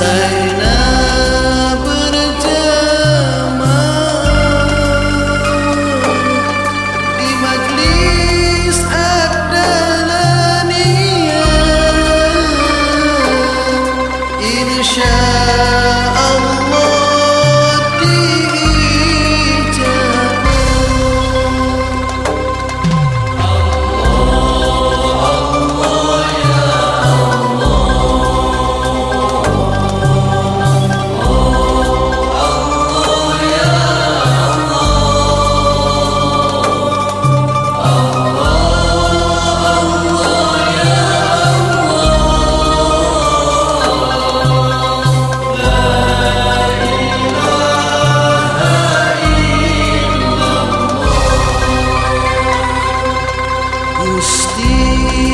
在 see.